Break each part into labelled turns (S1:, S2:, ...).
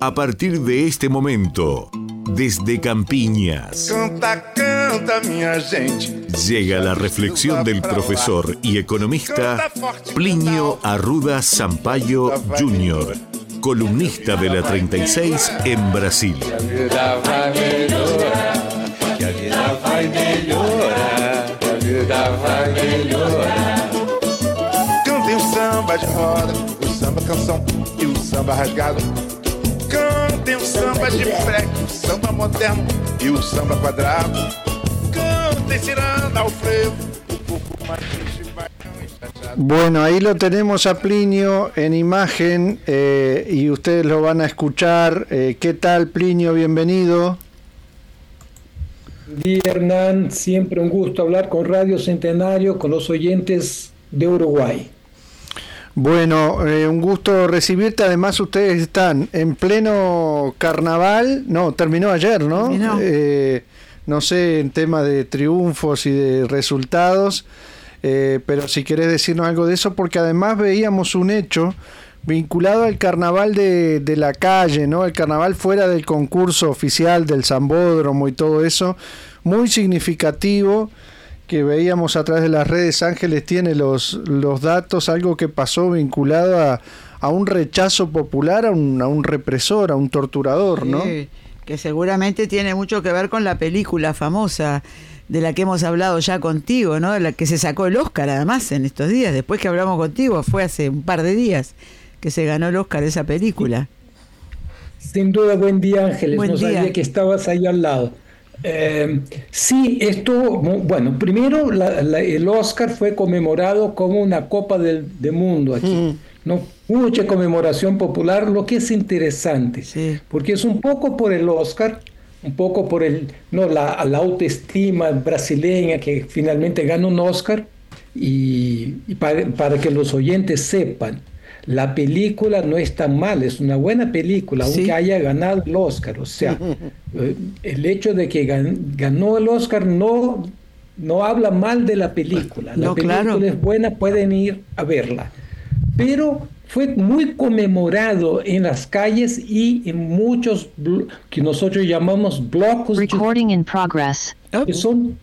S1: A partir de este momento, desde Campiñas,
S2: Canta, canta, minha gente.
S1: llega la reflexión del profesor y economista Plinio Arruda Sampaio Jr., columnista de la 36 en Brasil.
S2: Cantem o samba de roda, o samba canção e o samba rasgado. Cantem o samba de freque, o samba moderno e o samba quadrado. Cantem ciranda ao frevo, o pouco mais triste vai chateado.
S3: Bueno, ahí lo tenemos a Plinio en imagen eh, y ustedes lo van a escuchar. Eh, ¿Qué tal, Plinio? Bienvenido.
S4: Día Hernán, siempre un gusto hablar con Radio Centenario, con los oyentes de Uruguay.
S3: Bueno, eh, un gusto recibirte. Además, ustedes están en pleno carnaval. No, terminó ayer, ¿no?
S5: Terminó.
S3: Eh, no sé, en tema de triunfos y de resultados. eh, pero si querés decirnos algo de eso, porque además veíamos un hecho vinculado al carnaval de, de la calle, ¿no? El carnaval fuera del concurso oficial del Zambódromo y todo eso, muy significativo que veíamos a través de las redes Ángeles tiene los, los datos, algo que pasó vinculado a, a un rechazo popular, a un, a un represor, a un torturador, ¿no?
S5: Sí, que seguramente tiene mucho que ver con la película famosa de la que hemos hablado ya contigo, ¿no? De la que se sacó el Oscar además en estos días, después que hablamos contigo, fue hace un par de días que se ganó el Oscar esa película.
S4: Sin duda, buen día Ángeles,
S5: Buen
S4: no
S5: día.
S4: sabía que estabas ahí al lado. Eh, sí, esto, bueno, primero la- la- el Oscar fue conmemorado como una Copa del, de Mundo aquí. ¿no? Mucha conmemoración popular, lo que es interesante,
S5: Sí.
S4: porque es un poco por el Oscar, un poco por el, no, la, la autoestima brasileña que finalmente gana un Oscar, y, y para, para que los oyentes sepan, la película no es tan mal, es una buena película,
S5: Sí.
S4: aunque haya ganado el Oscar. O sea, eh, el hecho de que gan- ganó el Oscar no, no habla mal de la película. La
S5: No,
S4: película
S5: claro.
S4: es buena, pueden ir a verla. Pero fue muy conmemorado en las calles y en muchos que nosotros llamamos blocos de
S6: Recording in progress.
S4: que son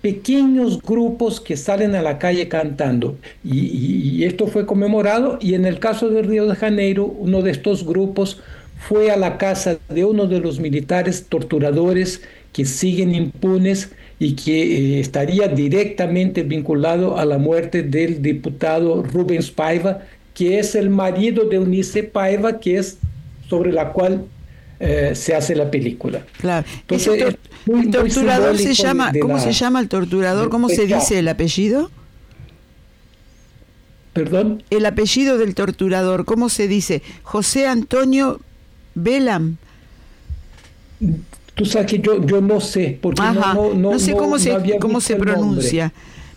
S4: pequeños grupos que salen a la calle cantando. Y, esto fue conmemorado y en el caso de Río de Janeiro, uno de estos grupos fue a la casa de uno de los militares torturadores que siguen impunes y que eh, estaría directamente vinculado a la muerte del diputado Rubens Paiva, que es el marido de Eunice Paiva, que es sobre la cual eh, se hace la película.
S5: Claro.
S4: Entonces,
S5: Ese tor-
S4: es muy-
S5: el
S4: muy
S5: torturador se llama, ¿cómo
S4: la-
S5: se llama el torturador? ¿Cómo se dice el apellido?
S4: Perdón.
S5: El apellido del torturador, ¿cómo se dice? José Antonio Belam.
S4: Tú sabes que yo, yo no sé, porque no- no, no,
S5: sé cómo
S4: no
S5: se, cómo se pronuncia,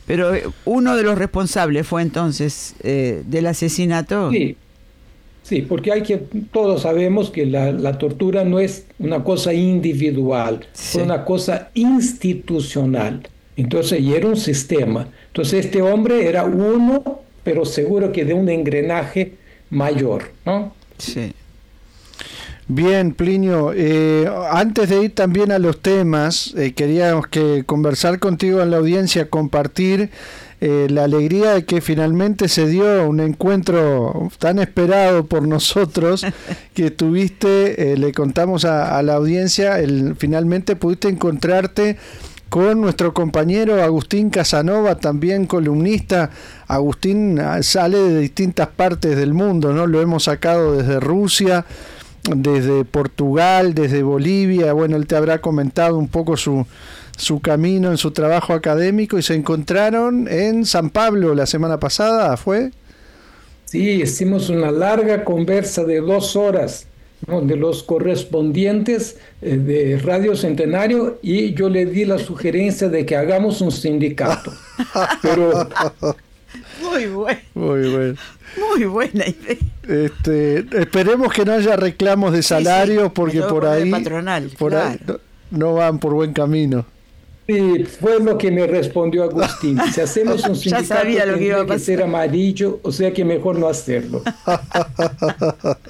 S5: pero eh, uno de los responsables fue entonces eh, del asesinato.
S4: Sí, sí, porque hay que, todos sabemos que la, la tortura no es una cosa individual,
S5: Sí.
S4: es una cosa institucional. Entonces, y era un sistema. Entonces, este hombre era uno, pero seguro que de un engranaje mayor, ¿no?
S5: Sí.
S3: Bien, Plinio, eh, antes de ir también a los temas, eh, queríamos que conversar contigo en la audiencia, compartir eh, la alegría de que finalmente se dio un encuentro tan esperado por nosotros que tuviste, eh, le contamos a, a la audiencia, el, finalmente pudiste encontrarte con nuestro compañero Agustín Casanova, también columnista. Agustín ah, sale de distintas partes del mundo, ¿no? Lo hemos sacado desde Rusia, desde Portugal, desde Bolivia. Bueno, él te habrá comentado un poco su, su camino en su trabajo académico y se encontraron en San Pablo la semana pasada, ¿fue?
S4: Sí, hicimos una larga conversa de dos horas ¿no? de los correspondientes eh, de Radio Centenario y yo le di la sugerencia de que hagamos un sindicato. Pero
S5: Muy bueno,
S3: Muy bueno.
S5: muy buena idea.
S3: Este, esperemos que no haya reclamos de
S5: Sí,
S3: salario
S5: sí,
S3: porque por ahí,
S5: patronal,
S3: por ahí
S5: claro.
S3: no, no van por buen camino.
S4: Sí, fue lo que me respondió Agustín. Si hacemos un sindicato, ya sabía lo que iba a pasar. que ser amarillo, o sea que mejor no hacerlo.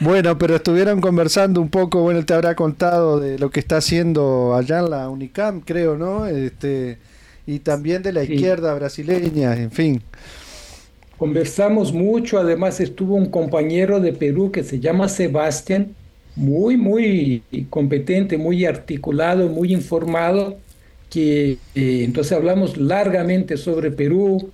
S3: bueno, pero estuvieron conversando un poco, bueno, él te habrá contado de lo que está haciendo allá en la UNICAM, creo, ¿no? Este, y también de la izquierda brasileña, en fin.
S4: Conversamos mucho, además estuvo un compañero de Perú que se llama Sebastián, muy, muy competente, muy articulado, muy informado, que eh, entonces hablamos largamente sobre Perú,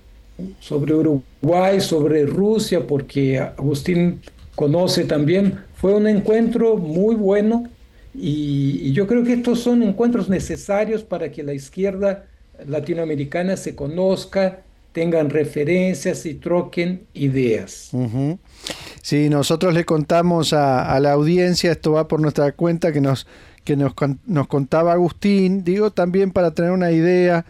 S4: sobre Uruguay, sobre Rusia, porque Agustín conoce también. Fue un encuentro muy bueno y, y yo creo que estos son encuentros necesarios para que la izquierda latinoamericana se conozca, tengan referencias y troquen ideas.
S3: Sí, nosotros le contamos a, la audiencia, esto va por nuestra cuenta que nos, que nos, nos contaba Agustín, digo también para tener una idea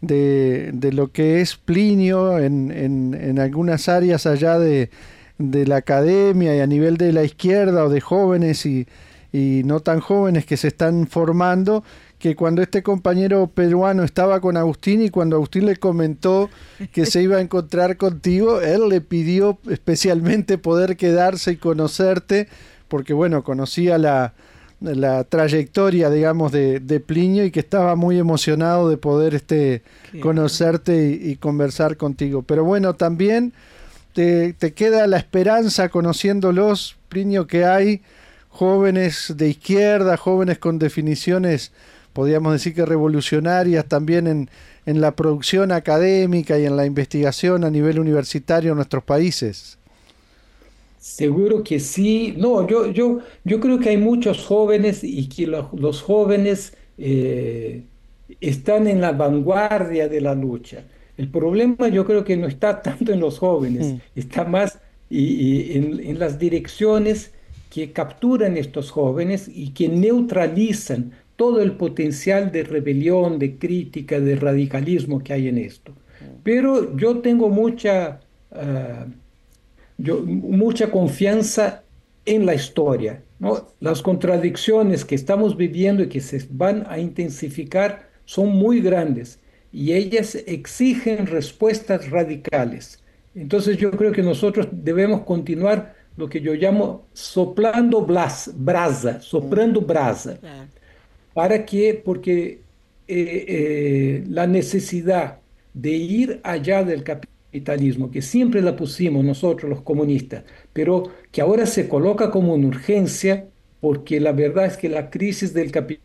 S3: de, de lo que es Plinio en, en, en algunas áreas allá de, de, la academia y a nivel de la izquierda o de jóvenes y, y no tan jóvenes que se están formando que cuando este compañero peruano estaba con Agustín y cuando Agustín le comentó que se iba a encontrar contigo, él le pidió especialmente poder quedarse y conocerte, porque bueno, conocía la, la trayectoria, digamos, de, de, Plinio y que estaba muy emocionado de poder este, conocerte y, conversar contigo. Pero bueno, también te, te queda la esperanza, conociéndolos, Plinio, que hay jóvenes de izquierda, jóvenes con definiciones podríamos decir que revolucionarias también en, en la producción académica y en la investigación a nivel universitario en nuestros países.
S4: Seguro que sí. No, yo, yo, yo creo que hay muchos jóvenes y que los, jóvenes eh, están en la vanguardia de la lucha. El problema yo creo que no está tanto en los jóvenes, mm. está más y, en, en, las direcciones que capturan estos jóvenes y que neutralizan todo el potencial de rebelión, de crítica, de radicalismo que hay en esto. Pero yo tengo mucha, ah, yo, mucha confianza en la historia. ¿no? Las contradicciones que estamos viviendo y que se van a intensificar son muy grandes y ellas exigen respuestas radicales. Entonces yo creo que nosotros debemos continuar lo que yo llamo soplando brasa, soprando brasa. ¿Para qué? Porque eh, eh, la necesidad de ir allá del capitalismo, que siempre la pusimos nosotros los comunistas, pero que ahora se coloca como una urgencia, porque la verdad es que la crisis del capitalismo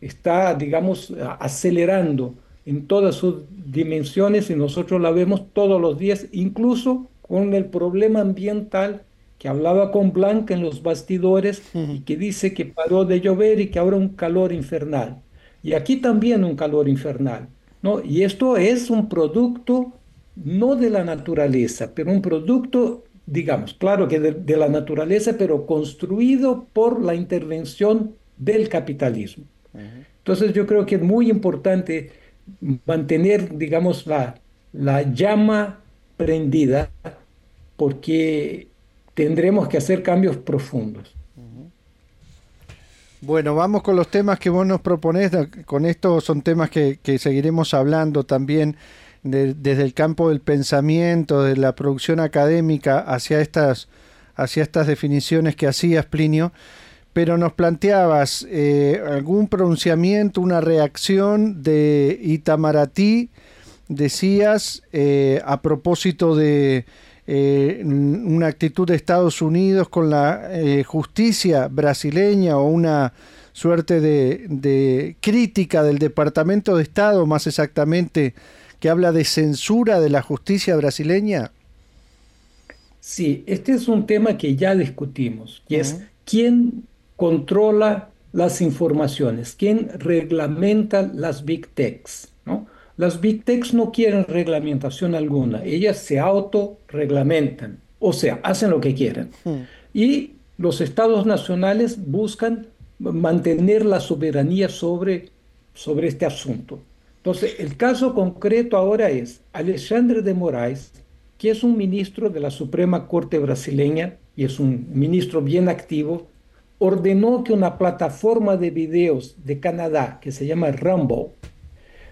S4: está, digamos, acelerando en todas sus dimensiones y nosotros la vemos todos los días, incluso con el problema ambiental que hablaba con Blanca en los bastidores y que dice que paró de llover y que ahora un calor infernal. Y aquí también un calor infernal. ¿no? Y esto es un producto no de la naturaleza, pero un producto, digamos, claro que de, la naturaleza, pero construido por la intervención del capitalismo. Entonces yo creo que es muy importante mantener, digamos, la, la llama prendida, porque tendremos que hacer cambios profundos.
S3: Bueno, vamos con los temas que vos nos proponés. Con esto son temas que, seguiremos hablando también desde el campo del pensamiento, de la producción académica hacia estas, hacia estas definiciones que hacías, Plinio. Pero nos planteabas eh, algún pronunciamiento, una reacción de Itamaraty, decías, eh, a propósito de eh, una actitud de Estados Unidos con la eh, justicia brasileña o una suerte de, crítica del Departamento de Estado, más exactamente, que habla de censura de la justicia brasileña?
S4: Sí, este es un tema que ya discutimos, y es quién controla las informaciones, quién reglamenta las big techs, ¿no? Las Big Techs no quieren reglamentación alguna, ellas se autorreglamentan, o sea, hacen lo que quieren. Y los estados nacionales buscan mantener la soberanía sobre, sobre este asunto. Entonces, el caso concreto ahora es Alexandre de Moraes, que es un ministro de la Suprema Corte brasileña y es un ministro bien activo, ordenó que una plataforma de videos de Canadá que se llama Rumble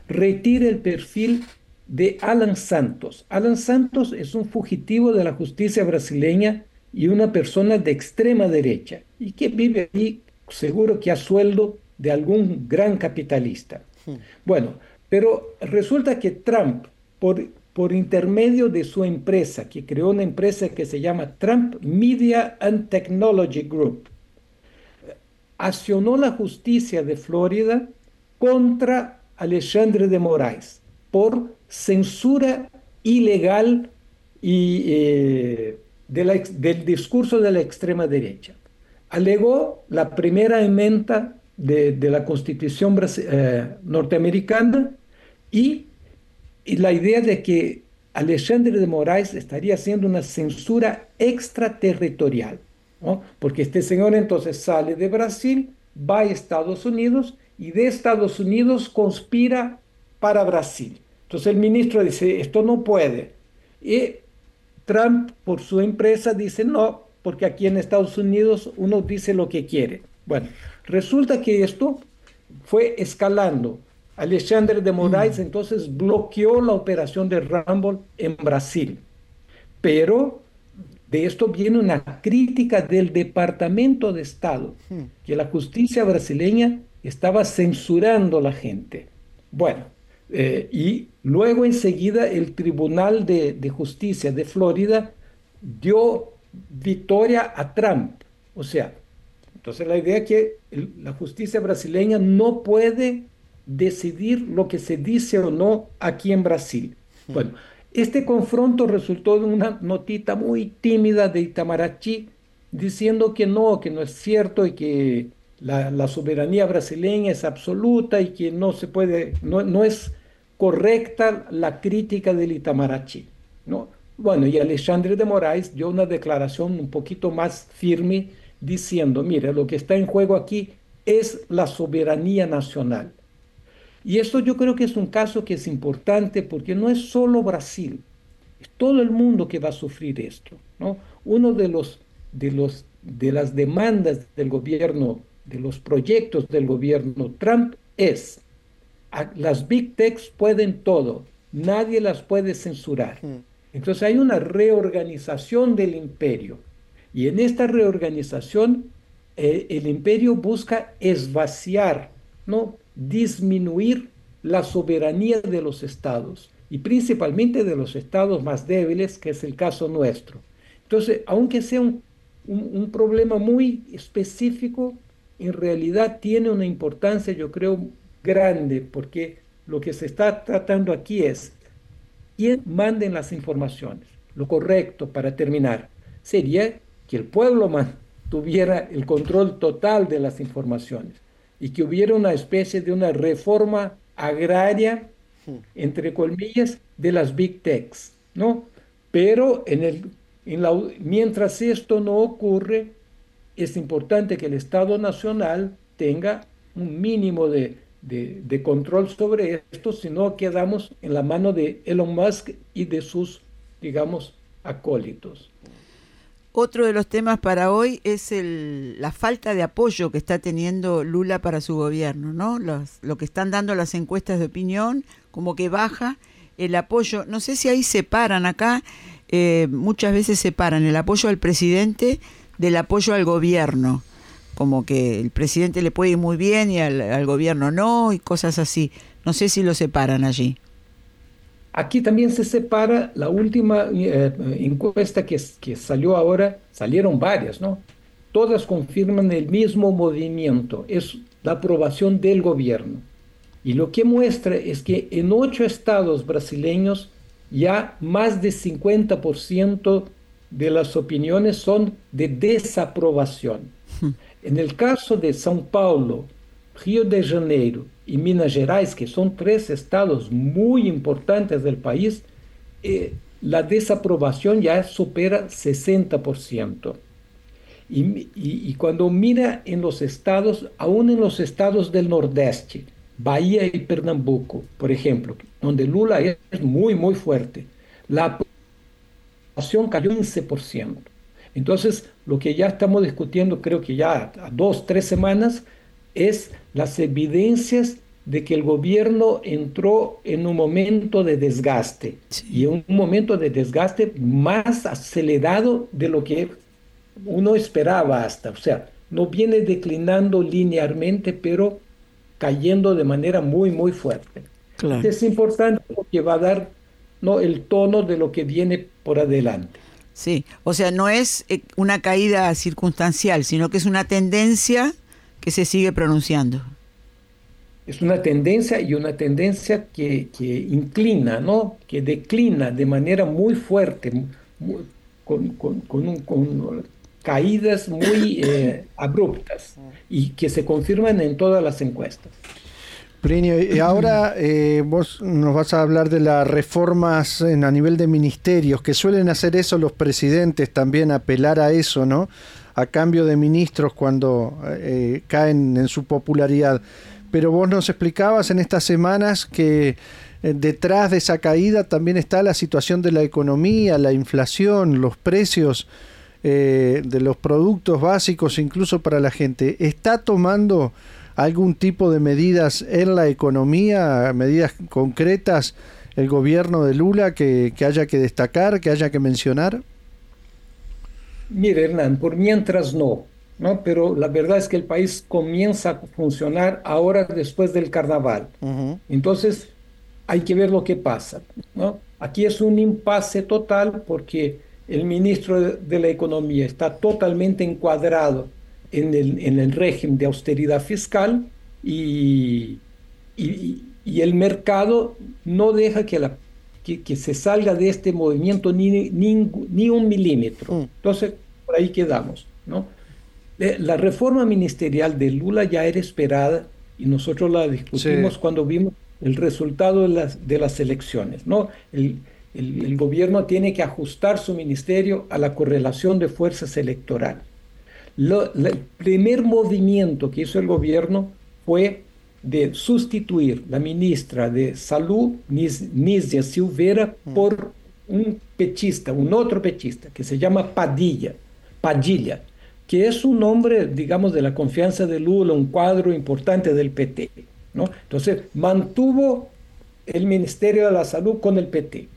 S4: retire el perfil de Alan Santos. Alan Santos es un fugitivo de la justicia brasileña y una persona de extrema derecha y que vive allí seguro que a sueldo de algún gran capitalista. Hmm. Bueno, pero resulta que Trump, por, por intermedio de su empresa, que creó una empresa que se llama Trump Media and Technology Group, accionó la justicia de Florida contra Alexandre de Moraes por censura ilegal y, eh, del discurso de la extrema derecha. Alegó la primera enmienda de, la Constitución eh, norteamericana y, la idea de que Alexandre de Moraes estaría haciendo una censura extraterritorial, porque este señor entonces sale de Brasil, va a Estados Unidos y de Estados Unidos conspira para Brasil. Entonces el ministro dice, esto no puede. Y Trump, por su empresa, dice, no, porque aquí en Estados Unidos uno dice lo que quiere. Bueno, resulta que esto fue escalando. Alexandre de Moraes mm. entonces bloqueó la operación de Rumble en Brasil. Pero de esto viene una crítica del Departamento de Estado, mm. que la justicia brasileña estaba censurando a la gente. Bueno, eh, y luego enseguida el Tribunal de, Justicia de Florida dio victoria a Trump. O sea, entonces la idea es que la justicia brasileña no puede decidir lo que se dice o no aquí en Brasil. Bueno, este confronto resultó en una notita muy tímida de Itamaraty diciendo que no, que no es cierto y que la, soberanía brasileña es absoluta y que no se puede, no, no es correcta la crítica del Itamaraty. ¿no? Bueno, y Alexandre de Moraes dio una declaración un poquito más firme diciendo, mire, lo que está en juego aquí es la soberanía nacional. Y esto yo creo que es un caso que es importante porque no es solo Brasil, es todo el mundo que va a sufrir esto. ¿no? Uno de, los, de, los, de las demandas del gobierno, de los proyectos del gobierno Trump es las big techs pueden todo, nadie las puede censurar. Hmm. Entonces hay una reorganización del imperio. Y en esta reorganización eh, el imperio busca esvaciar, ¿no? Disminuir la soberanía de los estados y principalmente de los estados más débiles, que es el caso nuestro. Entonces, aunque sea un problema muy específico, en realidad tiene una importancia, yo creo, grande, porque lo que se está tratando aquí es quién manden las informaciones. Lo correcto para terminar sería que el pueblo tuviera el control total de las informaciones y que hubiera una especie de una reforma agraria, entre comillas, de las big techs, ¿no? Pero en el, en la, mientras esto no ocurre, es importante que el Estado Nacional tenga un mínimo de de, control sobre esto, sino quedamos en la mano de Elon Musk y de sus, digamos, acólitos.
S5: Otro de los temas para hoy es el, la falta de apoyo que está teniendo Lula para su gobierno, ¿no? lo que están dando las encuestas de opinión, como que baja el apoyo. No sé si ahí separan acá, eh, muchas veces separan el apoyo al presidente del apoyo al gobierno como que el presidente le puede ir muy bien y al, gobierno no, y cosas así. No sé si lo separan allí.
S4: Aquí también se separa la última eh, encuesta que, que, salió ahora, salieron varias, ¿no? Todas confirman el mismo movimiento, es la aprobación del gobierno. Y lo que muestra es que en ocho estados brasileños ya más de 50% de las opiniones son de desaprobación. Hmm. En el caso de São Paulo, Rio de Janeiro y Minas Gerais, que son tres estados muy importantes del país, eh, la desaprobación ya supera 60%. Y, y, cuando mira en los estados, aún en los estados del Nordeste, Bahía y Pernambuco, por ejemplo, donde Lula es muy, muy fuerte, la aprobación cayó en 15%. Entonces, lo que ya estamos discutiendo, creo que ya a dos, tres semanas, es las evidencias de que el gobierno entró en un momento de desgaste y en un momento de desgaste más acelerado de lo que uno esperaba hasta. O sea, no viene declinando linealmente, pero cayendo de manera muy, muy fuerte. Es importante porque va a dar ¿no? el tono de lo que viene por adelante.
S5: Sí, o sea, no es eh, una caída circunstancial, sino que es una tendencia que se sigue pronunciando.
S4: Es una tendencia y una tendencia que, inclina, ¿no? que declina de manera muy fuerte, con, caídas muy eh, abruptas y que se confirman en todas las encuestas.
S3: Plinio, y ahora eh, vos nos vas a hablar de las reformas en, a nivel de ministerios, que suelen hacer eso los presidentes también, apelar a eso, ¿no? A cambio de ministros cuando eh, caen en su popularidad. Pero vos nos explicabas en estas semanas que eh, detrás de esa caída también está la situación de la economía, la inflación, los precios eh, de los productos básicos, incluso para la gente. ¿Está tomando algún tipo de medidas en la economía, medidas concretas, el gobierno de Lula que haya que destacar, que haya que mencionar?
S4: Mire, Hernán, por mientras no, ¿no? Pero la verdad es que el país comienza a funcionar ahora después del carnaval. Entonces, hay que ver lo que pasa, ¿no? Aquí es un impasse total porque el ministro de la Economía está totalmente encuadrado en el, en el régimen de austeridad fiscal y, y, el mercado no deja que la que, se salga de este movimiento ni, ni, un milímetro. Mm. Entonces, por ahí quedamos. ¿no? Eh, la reforma ministerial de Lula ya era esperada y nosotros la discutimos cuando vimos el resultado de las, de las elecciones. ¿no? El, el, gobierno tiene que ajustar su ministerio a la correlación de fuerzas electorales. el primer movimiento que hizo el gobierno fue de sustituir la ministra de Salud, Nisia Silveira, mm. por un pechista, un otro pechista, que se llama Padilla, Padilla, que es un hombre, digamos, de la confianza de Lula, un cuadro importante del PT. ¿no? Entonces, mantuvo el Ministerio de la Salud con el PT.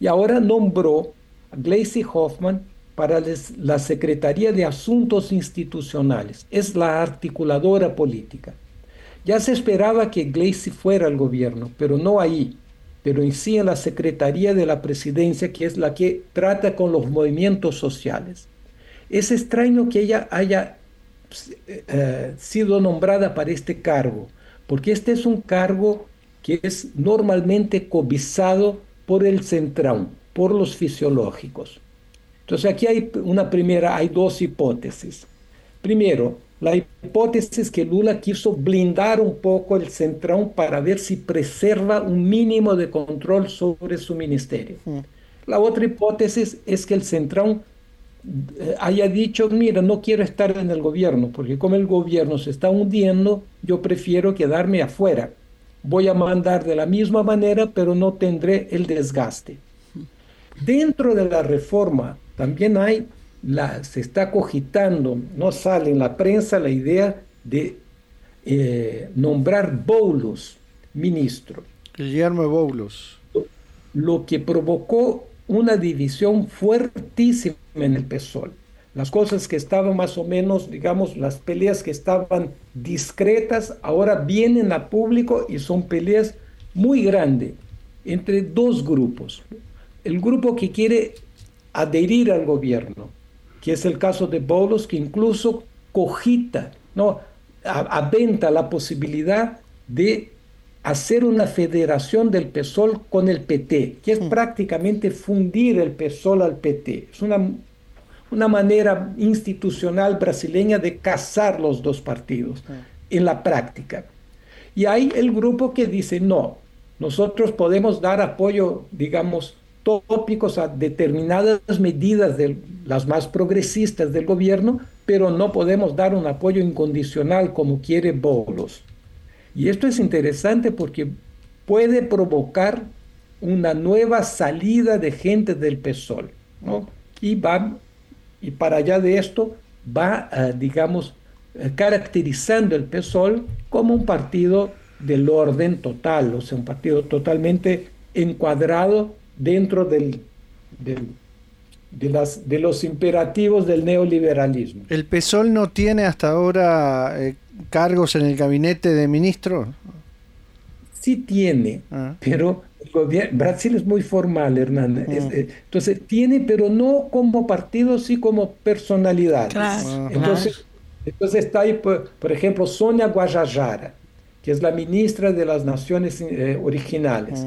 S4: Y ahora nombró a Gleisi Hoffman para la Secretaría de Asuntos Institucionales. Es la articuladora política. Ya se esperaba que Gleisi fuera al gobierno, pero no ahí, pero en sí en la Secretaría de la Presidencia, que es la que trata con los movimientos sociales. Es extraño que ella haya eh, sido nombrada para este cargo, porque este es un cargo que es normalmente cobizado por el centrón, por los fisiológicos. Entonces aquí hay una primera, hay dos hipótesis. Primero, la hipótesis es que Lula quiso blindar un poco el centrón para ver si preserva un mínimo de control sobre su ministerio. Mm. La otra hipótesis es que el centrón eh, haya dicho, mira, no quiero estar en el gobierno, porque como el gobierno se está hundiendo, yo prefiero quedarme afuera. Voy a mandar de la misma manera, pero no tendré el desgaste. Dentro de la reforma también hay se está cogitando, no sale en la prensa la idea de eh, nombrar Boulos ministro.
S3: Guillermo Boulos.
S4: Lo que provocó una división fuertísima en el PSOL. Las cosas que estaban más o menos, digamos, las peleas que estaban discretas, ahora vienen a público y son peleas muy grandes entre dos grupos. El grupo que quiere adherir al gobierno que es el caso de Bolos, que incluso cogita, ¿no? aventa la posibilidad de hacer una federación del PSOL con el PT, que es mm. prácticamente fundir el PSOL al PT. Es una, una manera institucional brasileña de casar los dos partidos mm. en la práctica. Y hay el grupo que dice, no, nosotros podemos dar apoyo, digamos, tópicos a determinadas medidas de las más progresistas del gobierno, pero no podemos dar un apoyo incondicional como quiere Bolos. Y esto es interesante porque puede provocar una nueva salida de gente del PSOL, ¿no? Y va y para allá de esto va, eh, digamos, eh, caracterizando el PSOL como un partido del orden total, o sea, un partido totalmente encuadrado dentro del, de, las, de los imperativos del neoliberalismo.
S3: ¿El PSOL no tiene hasta ahora eh, cargos en el gabinete de ministros?
S4: Sí tiene, ah. pero Brasil es muy formal, Hernán. Mm. Eh, entonces, tiene, pero no como partido, sí como personalidad. Entonces, entonces está ahí, por, ejemplo, Sonia Guajajara, que es la ministra de las Naciones eh, Originales.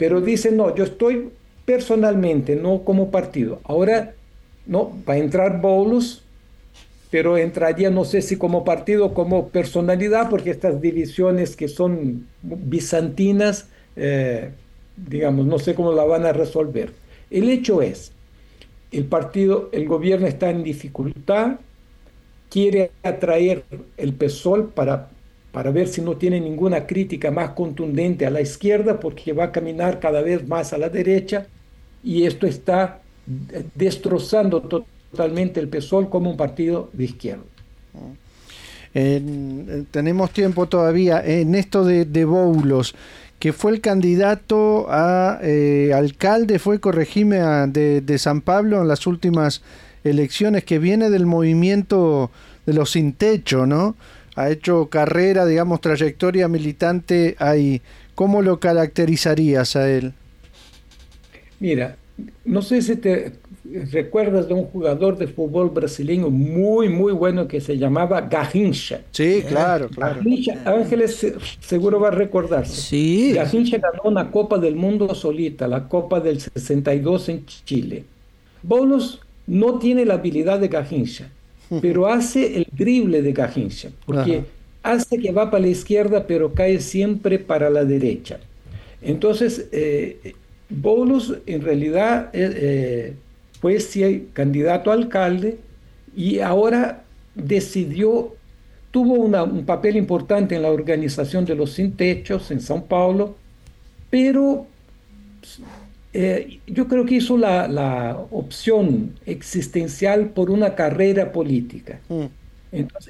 S4: Pero dice, no, yo estoy personalmente, no como partido. Ahora, no, va a entrar Boulos, pero entraría, no sé si como partido o como personalidad, porque estas divisiones que son bizantinas, eh, digamos, no sé cómo la van a resolver. El hecho es, el partido, el gobierno está en dificultad, quiere atraer el PSOL para, para ver si no tiene ninguna crítica más contundente a la izquierda, porque va a caminar cada vez más a la derecha, y esto está destrozando totalmente el PSOL como un partido de izquierda.
S3: tenemos tiempo todavía en esto de, de Boulos que fue el candidato a eh, alcalde, fue corregime de, de, San Pablo en las últimas elecciones, que viene del movimiento de los sin techo, ¿no? Ha hecho carrera, digamos, trayectoria militante ahí. ¿Cómo lo caracterizarías a él?
S4: Mira, no sé si te recuerdas de un jugador de fútbol brasileño muy, muy bueno que se llamaba Garrincha.
S3: Sí, claro, claro.
S4: Ángeles seguro va a recordarse.
S5: Sí.
S4: Garrincha ganó una Copa del Mundo solita, la Copa del 62 en Chile. Bolos no tiene la habilidad de Garrincha, pero hace el drible de Garrincha, porque hace que va para la izquierda, pero cae siempre para la derecha. Entonces, eh, Bolos en realidad... Eh, eh fue sí, candidato a alcalde y ahora decidió, tuvo un papel importante en la organización de los sin techos en São Paulo, pero eh, yo creo que hizo la, opción existencial por una carrera política. Mm.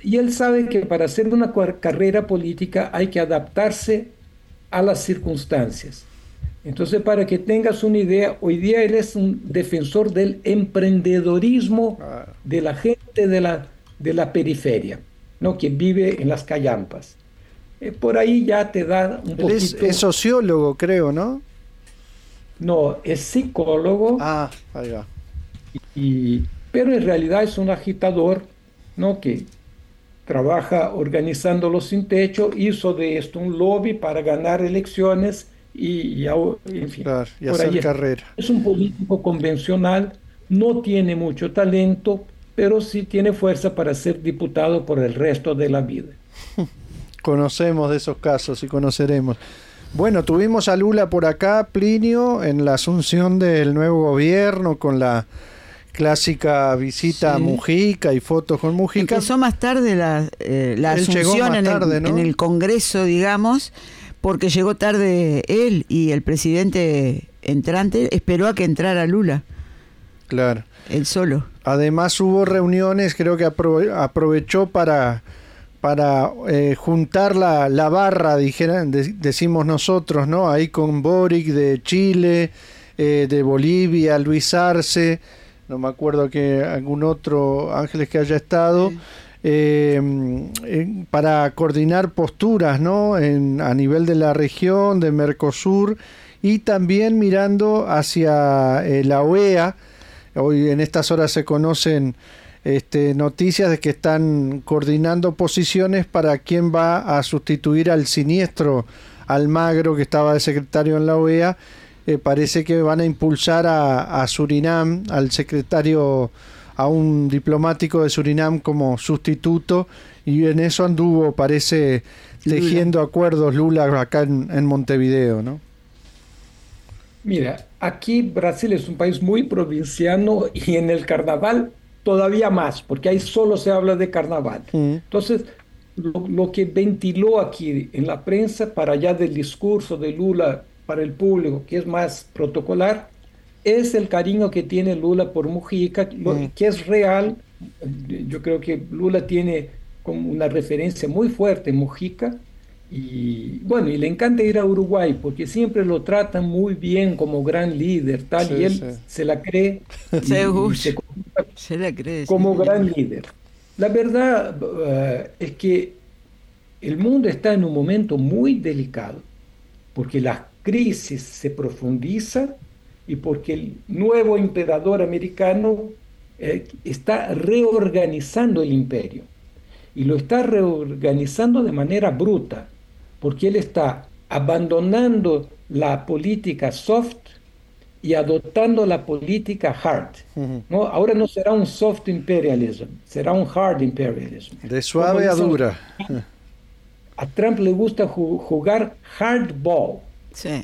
S4: y él sabe que para hacer una carrera política hay que adaptarse a las circunstancias. Entonces, para que tengas una idea, hoy día él es un defensor del emprendedorismo de la gente de la, de la periferia, ¿no? que vive en las callampas. Eh, por ahí ya te da un poquito...
S3: Es, sociólogo, creo, ¿no?
S4: No, es psicólogo.
S3: Ah, ahí va.
S4: Y, pero en realidad es un agitador, ¿no? Que trabaja organizando los sin techo, hizo de esto un lobby para ganar elecciones y, en fin,
S3: hacer carrera.
S4: Es un político convencional, no tiene mucho talento, pero sí tiene fuerza para ser diputado por el resto de la vida.
S3: Conocemos de esos casos y conoceremos. Bueno, tuvimos a Lula por acá, Plinio, en la asunción del nuevo gobierno con la clásica visita a Mujica y fotos con Mujica.
S5: Empezó más tarde la, eh, la asunción en, en el Congreso, digamos porque llegó tarde él y el presidente entrante esperó a que entrara Lula.
S3: Claro.
S5: Él solo.
S3: Además hubo reuniones, creo que aprovechó para, para eh, juntar la, la barra, dijeran, decimos nosotros, ¿no? Ahí con Boric de Chile, eh, de Bolivia, Luis Arce, no me acuerdo que algún otro Ángeles que haya estado. Eh, para coordinar posturas ¿no? En, a nivel de la región, de Mercosur y también mirando hacia eh, la OEA. Hoy en estas horas se conocen este, noticias de que están coordinando posiciones para quién va a sustituir al siniestro Almagro que estaba de secretario en la OEA. Eh, parece que van a impulsar a, a Surinam, al secretario a un diplomático de Surinam como sustituto y en eso anduvo, parece, tejiendo acuerdos Lula acá en, Montevideo, ¿no?
S4: Mira, aquí Brasil es un país muy provinciano y en el carnaval todavía más, porque ahí solo se habla de carnaval. Mm. Entonces, lo, lo, que ventiló aquí en la prensa, para allá del discurso de Lula para el público, que es más protocolar, es el cariño que tiene Lula por Mujica, mm. que es real. Yo creo que Lula tiene como una referencia muy fuerte en Mujica. Y bueno, y le encanta ir a Uruguay porque siempre lo tratan muy bien como gran líder, tal, y él se la cree. se, como gran líder. La verdad eh, es que el mundo está en un momento muy delicado porque la crisis se profundiza y porque el nuevo emperador americano eh, está reorganizando el imperio. Y lo está reorganizando de manera bruta, porque él está abandonando la política soft y adoptando la política hard. ¿no? Ahora no será un soft imperialism, será un hard imperialism.
S3: De suave a dura.
S4: A Trump le gusta jugar hardball.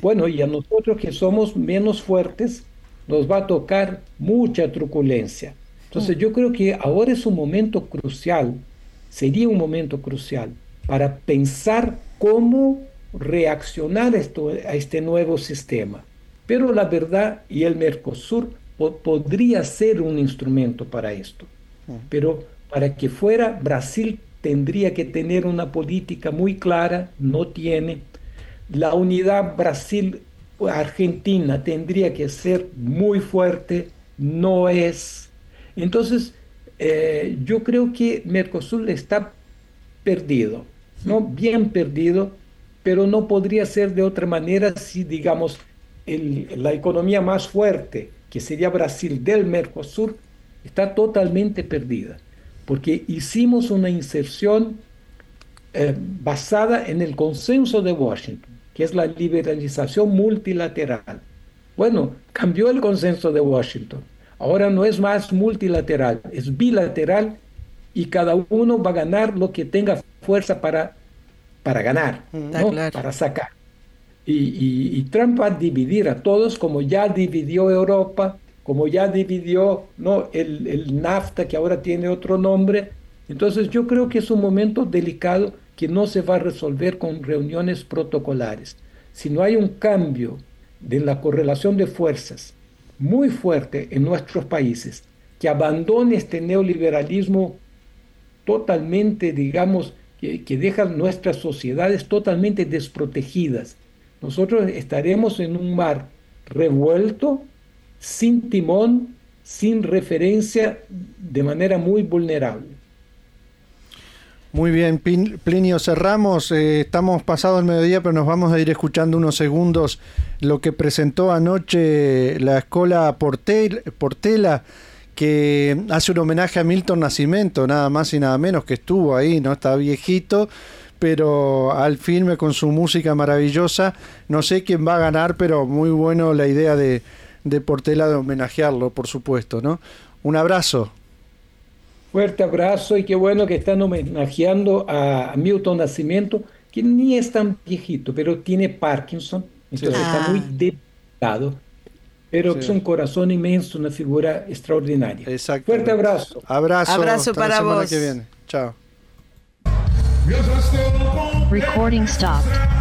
S4: Bueno, y a nosotros que somos menos fuertes, nos va a tocar mucha truculencia. Entonces yo creo que ahora es un momento crucial, sería un momento crucial para pensar cómo reaccionar esto, a este nuevo sistema. Pero la verdad, y el Mercosur podría ser un instrumento para esto. Pero para que fuera, Brasil tendría que tener una política muy clara, no tiene la unidad Brasil-Argentina tendría que ser muy fuerte, no es. Entonces, eh, yo creo que Mercosur está perdido, ¿no? Bien perdido, pero no podría ser de otra manera si, digamos, la economía más fuerte, que sería Brasil del Mercosur, está totalmente perdida, porque hicimos una inserción eh, basada en el consenso de Washington que es la liberalización multilateral. Bueno, cambió el consenso de Washington. Ahora no es más multilateral, es bilateral y cada uno va a ganar lo que tenga fuerza para, para ganar, mm, para sacar. Y, Trump va a dividir a todos como ya dividió Europa, como ya dividió ¿no? el, el NAFTA, que ahora tiene otro nombre. Entonces yo creo que es un momento delicado que no se va a resolver con reuniones protocolares. Si no hay un cambio de la correlación de fuerzas muy fuerte en nuestros países, que abandone este neoliberalismo totalmente, digamos, que, que deja nuestras sociedades totalmente desprotegidas, nosotros estaremos en un mar revuelto, sin timón, sin referencia, de manera muy vulnerable.
S3: Muy bien, Plinio, cerramos. Eh, estamos pasado el mediodía, pero nos vamos a ir escuchando unos segundos lo que presentó anoche la escuela Portela, que hace un homenaje a Milton Nacimiento, nada más y nada menos, que estuvo ahí, ¿no? Está viejito, pero al filme con su música maravillosa. No sé quién va a ganar, pero muy bueno la idea de, de Portela de homenajearlo, por supuesto, ¿no? Un abrazo.
S4: Fuerte abrazo y qué bueno que están homenajeando a Milton Nacimiento, que ni es tan viejito, pero tiene Parkinson, entonces está muy debilitado, pero es un corazón inmenso, una figura extraordinaria. Fuerte abrazo.
S3: Abrazo.
S5: Abrazo para vos.
S3: Que viene. Chao.
S6: Recording stopped.